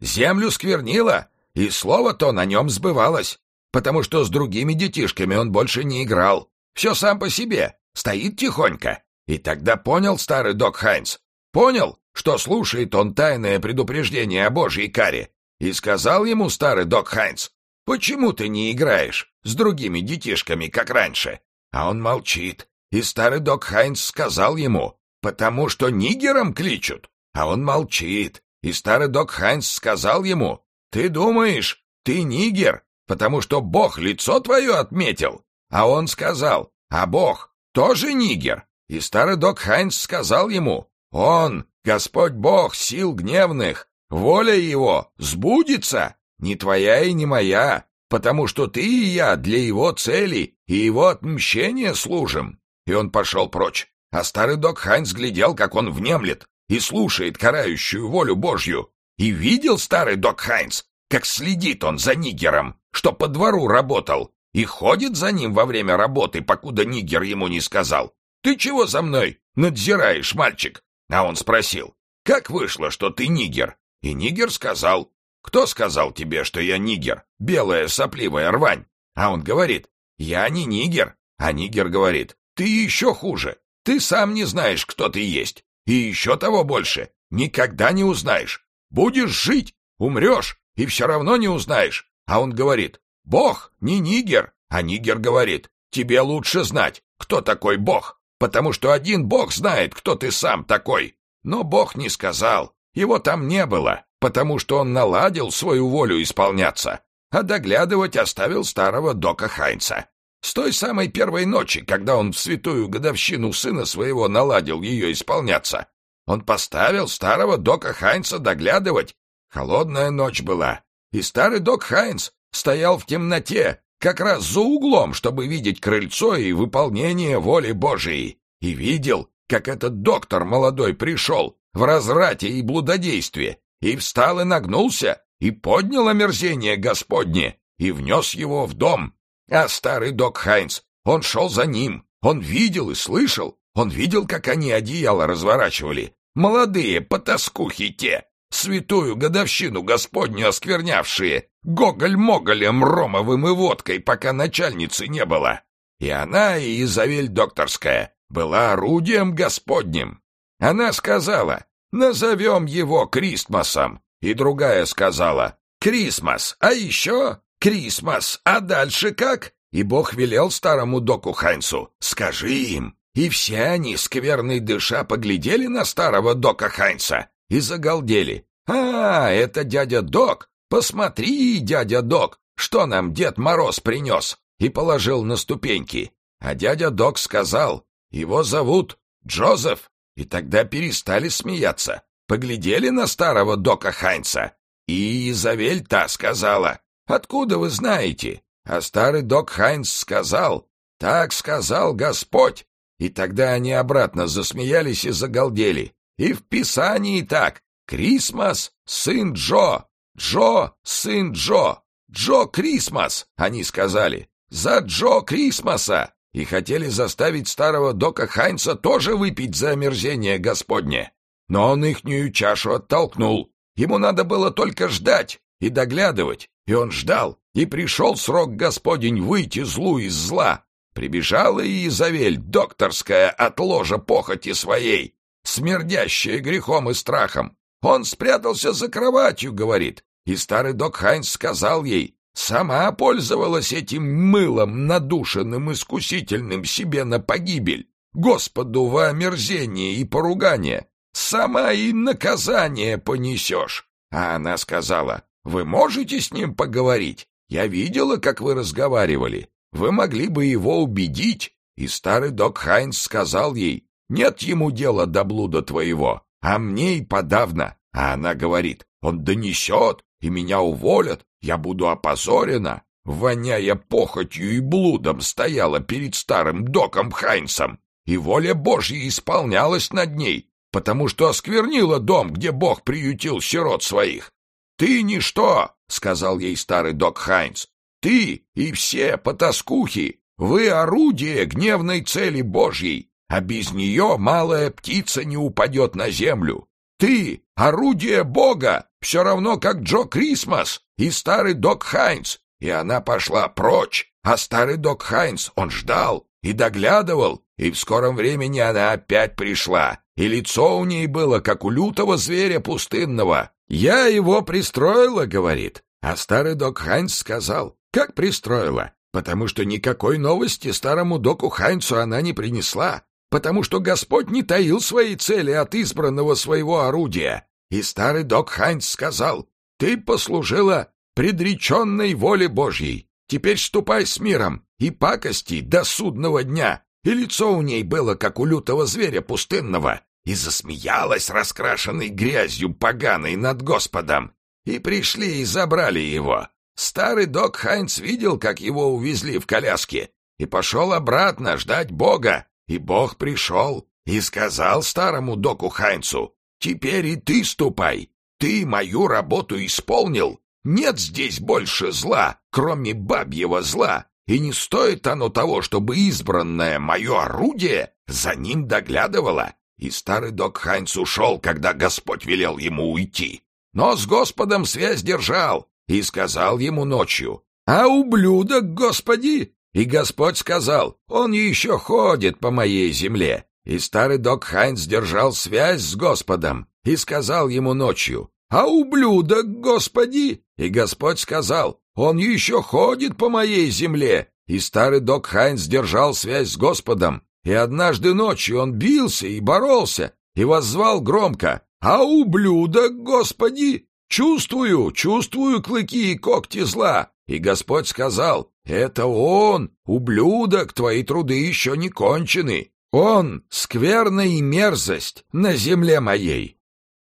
Землю сквернило, и слово-то на нем сбывалось, потому что с другими детишками он больше не играл. Все сам по себе, стоит тихонько. И тогда понял старый док Хайнц, понял, что слушает он тайное предупреждение о Божьей каре, и сказал ему старый док Хайнц, «Почему ты не играешь с другими детишками, как раньше?» А он молчит. И старый док Хайнс сказал ему, «Потому что нигером кличут». А он молчит. И старый док Хайнс сказал ему, «Ты думаешь, ты нигер, потому что Бог лицо твое отметил?» А он сказал, «А Бог тоже нигер». И старый док Хайнс сказал ему, «Он, Господь Бог сил гневных, воля его сбудется, не твоя и не моя, потому что ты и я для его цели и его отмщения служим». И он пошел прочь. А старый док Хайнс глядел, как он внемлет и слушает карающую волю Божью. И видел старый док Хайнс, как следит он за нигером, что по двору работал, и ходит за ним во время работы, покуда нигер ему не сказал. «Ты чего за мной надзираешь, мальчик?» А он спросил, «Как вышло, что ты нигер?» И нигер сказал, кто сказал тебе, что я нигер? Белая сопливая рвань. А он говорит, я не нигер. А нигер говорит, ты еще хуже. Ты сам не знаешь, кто ты есть. И еще того больше. Никогда не узнаешь. Будешь жить, умрешь, и все равно не узнаешь. А он говорит, Бог не нигер. А нигер говорит, тебе лучше знать, кто такой Бог, потому что один Бог знает, кто ты сам такой. Но Бог не сказал, его там не было, потому что он наладил свою волю исполняться, а доглядывать оставил старого Дока Хайнца. С той самой первой ночи, когда он в святую годовщину сына своего наладил ее исполняться, он поставил старого Дока Хайнца доглядывать. Холодная ночь была, и старый Док Хайнц стоял в темноте, как раз за углом, чтобы видеть крыльцо и выполнение воли Божией. И видел, как этот доктор молодой пришел в разрате и блудодействе, и встал и нагнулся, и поднял омерзение Господне, и внес его в дом. А старый док Хайнц, он шел за ним, он видел и слышал, он видел, как они одеяло разворачивали. Молодые потаскухи те, святую годовщину Господню осквернявшие, гоголь-моголем, ромовым и водкой, пока начальницы не было. И она, и Изавель докторская, была орудием Господним. Она сказала, назовем его Кристмасом, и другая сказала, Крисмас, а еще Крисмас, а дальше как? И Бог велел старому доку Хайнсу, скажи им. И все они, скверный дыша, поглядели на старого дока Хайнса и загалдели. «А, это дядя Док! Посмотри, дядя Док, что нам Дед Мороз принес!» И положил на ступеньки. А дядя Док сказал, его зовут Джозеф. И тогда перестали смеяться. Поглядели на старого Дока Хайнца. И Изавель та сказала, «Откуда вы знаете?» А старый Док Хайнц сказал, «Так сказал Господь». И тогда они обратно засмеялись и загалдели. И в Писании так. Крисмас, сын Джо. Джо, сын Джо. Джо Крисмас, они сказали. За Джо Крисмаса. И хотели заставить старого Дока Хайнца тоже выпить за омерзение Господне. Но он ихнюю чашу оттолкнул. Ему надо было только ждать и доглядывать. И он ждал, и пришел срок Господень выйти злу из зла. Прибежала и Изавель, докторская от ложа похоти своей, смердящая грехом и страхом. Он спрятался за кроватью, говорит, и старый док Хайнс сказал ей, сама пользовалась этим мылом, надушенным искусительным себе на погибель. Господу во омерзение и поругание. Сама и наказание понесешь. А она сказала, вы можете с ним поговорить? Я видела, как вы разговаривали. Вы могли бы его убедить. И старый док Хайнс сказал ей, нет ему дела до блуда твоего, а мне и подавно. А она говорит, он донесет, и меня уволят, я буду опозорена. Воняя похотью и блудом стояла перед старым доком Хайнсом, и воля Божья исполнялась над ней, потому что осквернила дом, где Бог приютил сирот своих. «Ты ничто», — сказал ей старый док Хайнс, ты и все потаскухи, вы орудие гневной цели Божьей, а без нее малая птица не упадет на землю. Ты — орудие Бога, все равно как Джо Крисмас и старый док Хайнс. И она пошла прочь, а старый док Хайнс, он ждал и доглядывал, и в скором времени она опять пришла, и лицо у ней было, как у лютого зверя пустынного. «Я его пристроила», — говорит. А старый док Хайнс сказал, как пристроила? Потому что никакой новости старому доку Хайнцу она не принесла, потому что Господь не таил своей цели от избранного своего орудия. И старый док Хайнц сказал, «Ты послужила предреченной воле Божьей. Теперь ступай с миром и пакости до судного дня». И лицо у ней было, как у лютого зверя пустынного, и засмеялась раскрашенной грязью поганой над Господом. И пришли и забрали его. Старый док Хайнц видел, как его увезли в коляске, и пошел обратно ждать Бога. И Бог пришел и сказал старому доку Хайнцу, «Теперь и ты ступай, ты мою работу исполнил. Нет здесь больше зла, кроме бабьего зла, и не стоит оно того, чтобы избранное мое орудие за ним доглядывало». И старый док Хайнц ушел, когда Господь велел ему уйти. Но с Господом связь держал, и сказал ему ночью, «А ублюдок, Господи!» И Господь сказал, «Он еще ходит по моей земле». И старый док Хайнц держал связь с Господом и сказал ему ночью, «А ублюдок, Господи!» И Господь сказал, «Он еще ходит по моей земле». и старый док Хайнс держал связь с Господом, и однажды ночью он бился и боролся, и воззвал громко «А ублюдок, Господи! Чувствую, чувствую клыки и когти зла!» И Господь сказал «Это он, ублюдок, твои труды еще не кончены! Он — скверная и мерзость на земле моей!»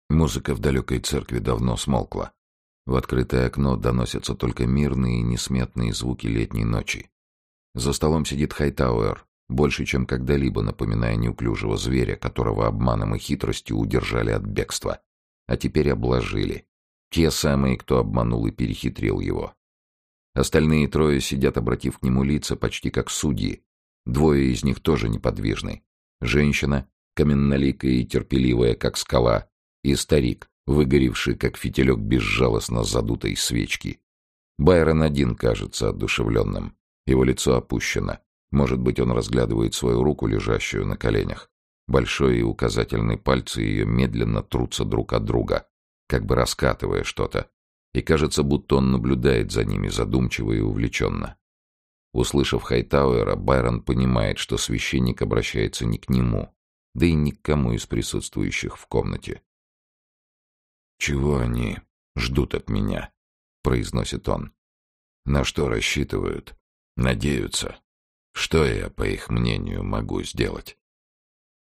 Музыка в далекой церкви давно смолкла. В открытое окно доносятся только мирные и несметные звуки летней ночи. За столом сидит Хайтауэр, больше, чем когда-либо напоминая неуклюжего зверя, которого обманом и хитростью удержали от бегства. А теперь обложили. Те самые, кто обманул и перехитрил его. Остальные трое сидят, обратив к нему лица, почти как судьи. Двое из них тоже неподвижны. Женщина, каменноликая и терпеливая, как скала, и старик, выгоревший, как фитилек безжалостно задутой свечки. Байрон один кажется одушевленным. Его лицо опущено. Может быть, он разглядывает свою руку, лежащую на коленях. Большой и указательный пальцы ее медленно трутся друг от друга, как бы раскатывая что-то. И кажется, будто он наблюдает за ними задумчиво и увлеченно. Услышав Хайтауэра, Байрон понимает, что священник обращается не к нему, да и ни к кому из присутствующих в комнате. «Чего они ждут от меня?» — произносит он. «На что рассчитывают? Надеются? Что я, по их мнению, могу сделать?»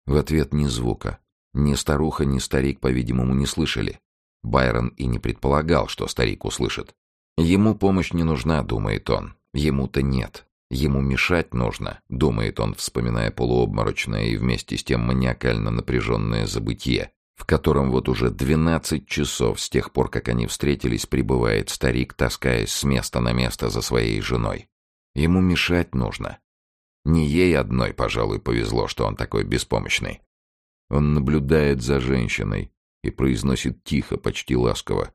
В ответ ни звука. Ни старуха, ни старик, по-видимому, не слышали. Байрон и не предполагал, что старик услышит. Ему помощь не нужна, думает он. Ему-то нет. Ему мешать нужно, думает он, вспоминая полуобморочное и вместе с тем маниакально напряженное забытье, в котором вот уже двенадцать часов с тех пор, как они встретились, пребывает старик, таскаясь с места на место за своей женой. Ему мешать нужно. Не ей одной, пожалуй, повезло, что он такой беспомощный. Он наблюдает за женщиной и произносит тихо, почти ласково.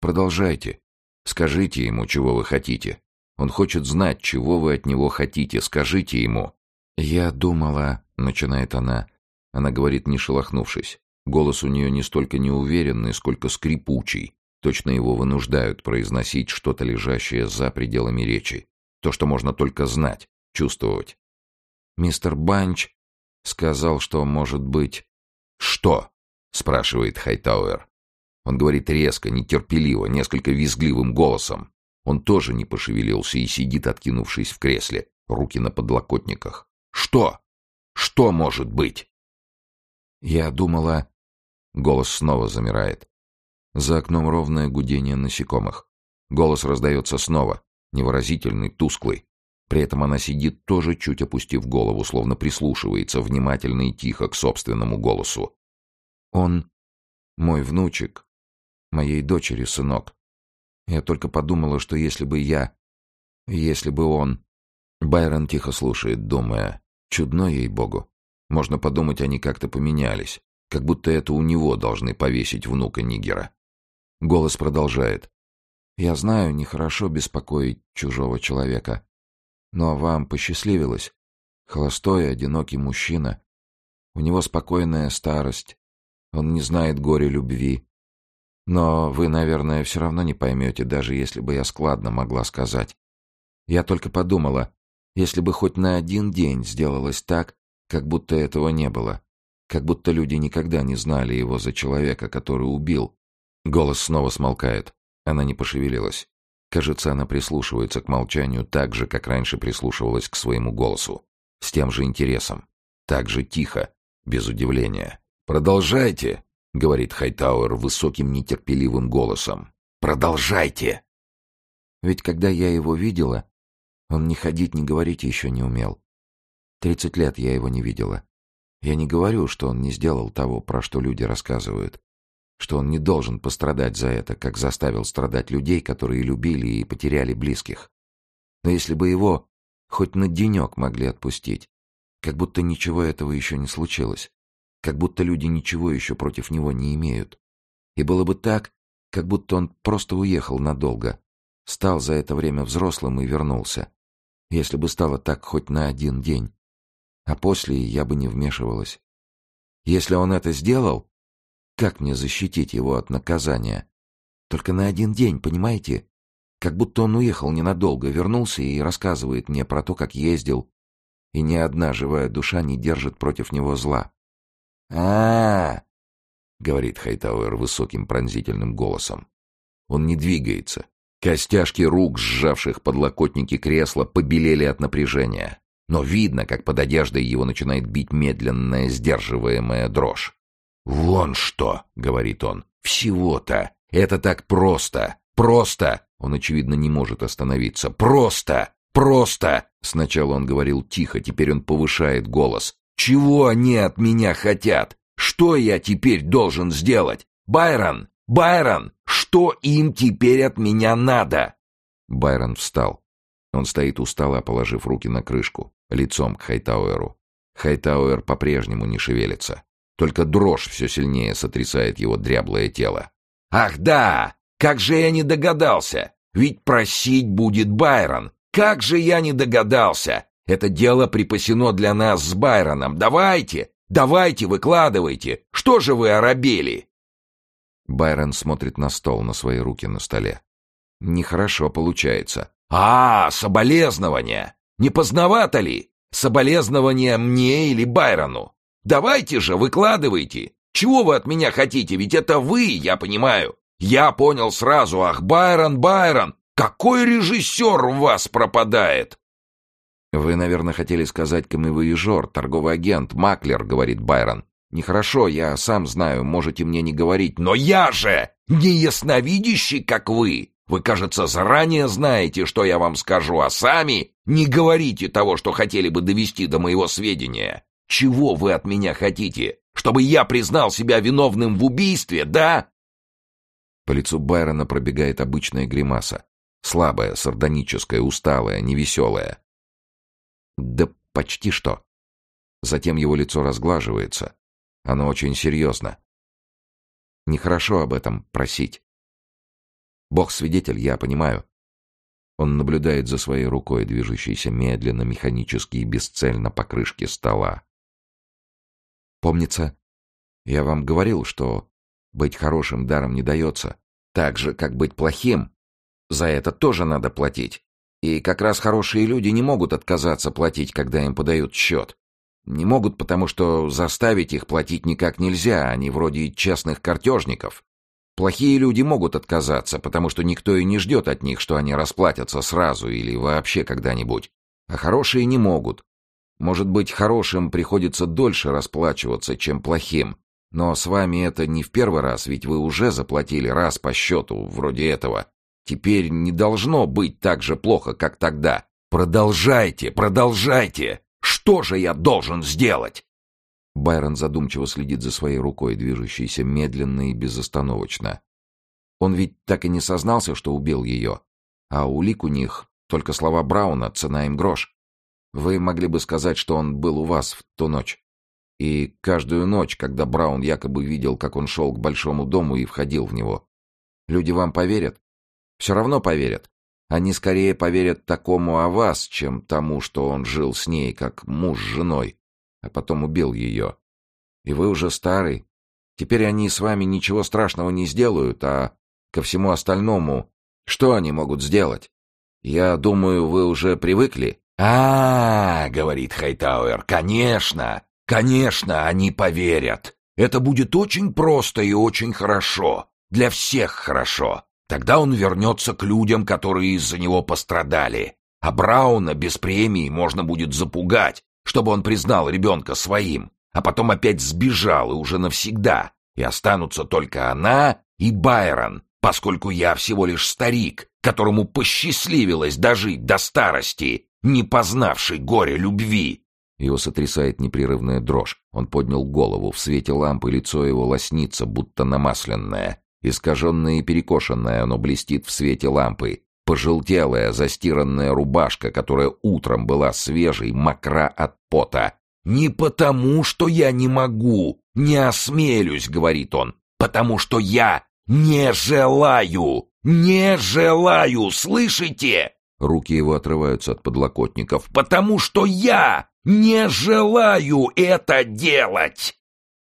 «Продолжайте. Скажите ему, чего вы хотите. Он хочет знать, чего вы от него хотите. Скажите ему». «Я думала...» — начинает она. Она говорит, не шелохнувшись. Голос у нее не столько неуверенный, сколько скрипучий. Точно его вынуждают произносить что-то лежащее за пределами речи. То, что можно только знать, чувствовать. Мистер Банч сказал, что, может быть... «Что?» — спрашивает Хайтауэр. Он говорит резко, нетерпеливо, несколько визгливым голосом. Он тоже не пошевелился и сидит, откинувшись в кресле, руки на подлокотниках. «Что? Что может быть?» Я думала... Голос снова замирает. За окном ровное гудение насекомых. Голос раздается снова, невыразительный, тусклый. При этом она сидит тоже чуть опустив голову, словно прислушивается внимательно и тихо к собственному голосу. Он мой внучек, моей дочери сынок. Я только подумала, что если бы я... Если бы он... Байрон тихо слушает, думая, чудно ей-богу. Можно подумать, они как-то поменялись, как будто это у него должны повесить внука Нигера. Голос продолжает. «Я знаю, нехорошо беспокоить чужого человека, но вам посчастливилось. Холостой, одинокий мужчина. У него спокойная старость. Он не знает горя любви. Но вы, наверное, все равно не поймете, даже если бы я складно могла сказать. Я только подумала, если бы хоть на один день сделалось так, как будто этого не было. Как будто люди никогда не знали его за человека, который убил. Голос снова смолкает. Она не пошевелилась. Кажется, она прислушивается к молчанию так же, как раньше прислушивалась к своему голосу. С тем же интересом. Так же тихо, без удивления. «Продолжайте!» — говорит Хайтауэр высоким нетерпеливым голосом. «Продолжайте!» Ведь когда я его видела, он ни ходить, ни говорить еще не умел. Тридцать лет я его не видела. Я не говорю, что он не сделал того, про что люди рассказывают. Что он не должен пострадать за это, как заставил страдать людей, которые любили и потеряли близких. Но если бы его хоть на денек могли отпустить, как будто ничего этого еще не случилось, как будто люди ничего еще против него не имеют. И было бы так, как будто он просто уехал надолго, стал за это время взрослым и вернулся. Если бы стало так хоть на один день а после я бы не вмешивалась. Если он это сделал, как мне защитить его от наказания? Только на один день, понимаете? Как будто он уехал ненадолго, вернулся и рассказывает мне про то, как ездил, и ни одна живая душа не держит против него зла. А, говорит Хайтауэр высоким пронзительным голосом. Он не двигается. Костяшки рук, сжавших подлокотники кресла, побелели от напряжения. Но видно, как под одеждой его начинает бить медленная, сдерживаемая дрожь. «Вон что!» — говорит он. «Всего-то! Это так просто! Просто!» Он, очевидно, не может остановиться. «Просто! Просто!» Сначала он говорил тихо, теперь он повышает голос. «Чего они от меня хотят? Что я теперь должен сделать? Байрон! Байрон! Что им теперь от меня надо?» Байрон встал. Он стоит у стола, положив руки на крышку, лицом к Хайтауэру. Хайтауэр по-прежнему не шевелится. Только дрожь все сильнее сотрясает его дряблое тело. «Ах да! Как же я не догадался! Ведь просить будет Байрон! Как же я не догадался! Это дело припасено для нас с Байроном! Давайте! Давайте, выкладывайте! Что же вы оробели?» Байрон смотрит на стол, на свои руки на столе. Нехорошо получается. «А, соболезнования! Не поздновато ли? Соболезнования мне или Байрону? Давайте же, выкладывайте! Чего вы от меня хотите? Ведь это вы, я понимаю. Я понял сразу, ах, Байрон, Байрон, какой режиссер у вас пропадает? Вы, наверное, хотели сказать камевояжер, торговый агент, маклер, говорит Байрон. Нехорошо, я сам знаю, можете мне не говорить. Но я же не ясновидящий, как вы. Вы, кажется, заранее знаете, что я вам скажу, а сами не говорите того, что хотели бы довести до моего сведения. Чего вы от меня хотите? Чтобы я признал себя виновным в убийстве, да? По лицу Байрона пробегает обычная гримаса. Слабая, сардоническая, усталая, невеселая. Да почти что. Затем его лицо разглаживается. Оно очень серьезно. Нехорошо об этом просить. Бог свидетель, я понимаю. Он наблюдает за своей рукой, движущейся медленно, механически и бесцельно по крышке стола. Помнится, я вам говорил, что быть хорошим даром не дается, так же, как быть плохим. За это тоже надо платить. И как раз хорошие люди не могут отказаться платить, когда им подают счет. Не могут, потому что заставить их платить никак нельзя, они вроде честных картежников. Плохие люди могут отказаться, потому что никто и не ждет от них, что они расплатятся сразу или вообще когда-нибудь. А хорошие не могут. Может быть, хорошим приходится дольше расплачиваться, чем плохим. Но с вами это не в первый раз, ведь вы уже заплатили раз по счету, вроде этого. Теперь не должно быть так же плохо, как тогда. Продолжайте, продолжайте! Что же я должен сделать?» Байрон задумчиво следит за своей рукой, движущейся медленно и безостановочно. Он ведь так и не сознался, что убил ее. А улик у них только слова Брауна, цена им грош. Вы могли бы сказать, что он был у вас в ту ночь. И каждую ночь, когда Браун якобы видел, как он шел к большому дому и входил в него. Люди вам поверят? Все равно поверят. Они скорее поверят такому о вас, чем тому, что он жил с ней, как муж с женой, а потом убил ее. И вы уже старый. Теперь они с вами ничего страшного не сделают, а ко всему остальному что они могут сделать? Я думаю, вы уже привыкли. А, -а, -а говорит Хайтауэр, конечно, конечно, они поверят. Это будет очень просто и очень хорошо. Для всех хорошо. Тогда он вернется к людям, которые из-за него пострадали. А Брауна без премии можно будет запугать, чтобы он признал ребенка своим, а потом опять сбежал и уже навсегда. И останутся только она и Байрон, поскольку я всего лишь старик, которому посчастливилось дожить до старости, не познавший горе любви. Его сотрясает непрерывная дрожь. Он поднял голову. В свете лампы лицо его лоснится, будто намасленное. Искаженное и перекошенное оно блестит в свете лампы. Пожелтелая, застиранная рубашка, которая утром была свежей, мокра от пота. «Не потому, что я не могу, не осмелюсь», — говорит он, «потому что я не желаю, не желаю, слышите?» Руки его отрываются от подлокотников. «Потому что я не желаю это делать!»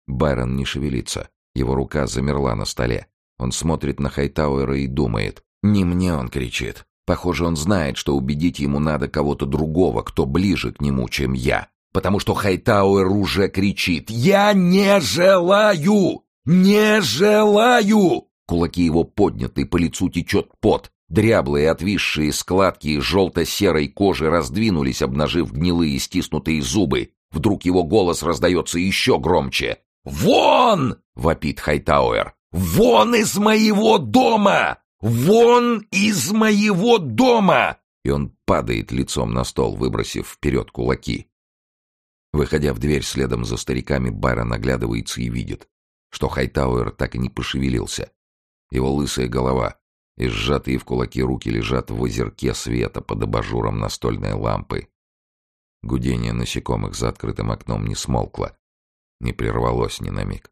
Байрон не шевелится. Его рука замерла на столе. Он смотрит на Хайтауэра и думает. Не мне он кричит. Похоже, он знает, что убедить ему надо кого-то другого, кто ближе к нему, чем я. Потому что Хайтауэр уже кричит «Я не желаю! Не желаю!» Кулаки его подняты, по лицу течет пот. Дряблые отвисшие складки желто-серой кожи раздвинулись, обнажив гнилые стиснутые зубы. Вдруг его голос раздается еще громче. «Вон!» — вопит Хайтауэр. «Вон из моего дома! Вон из моего дома!» И он падает лицом на стол, выбросив вперед кулаки. Выходя в дверь следом за стариками, Байрон оглядывается и видит, что Хайтауэр так и не пошевелился. Его лысая голова и сжатые в кулаки руки лежат в озерке света под абажуром настольной лампы. Гудение насекомых за открытым окном не смолкло, не прервалось ни на миг.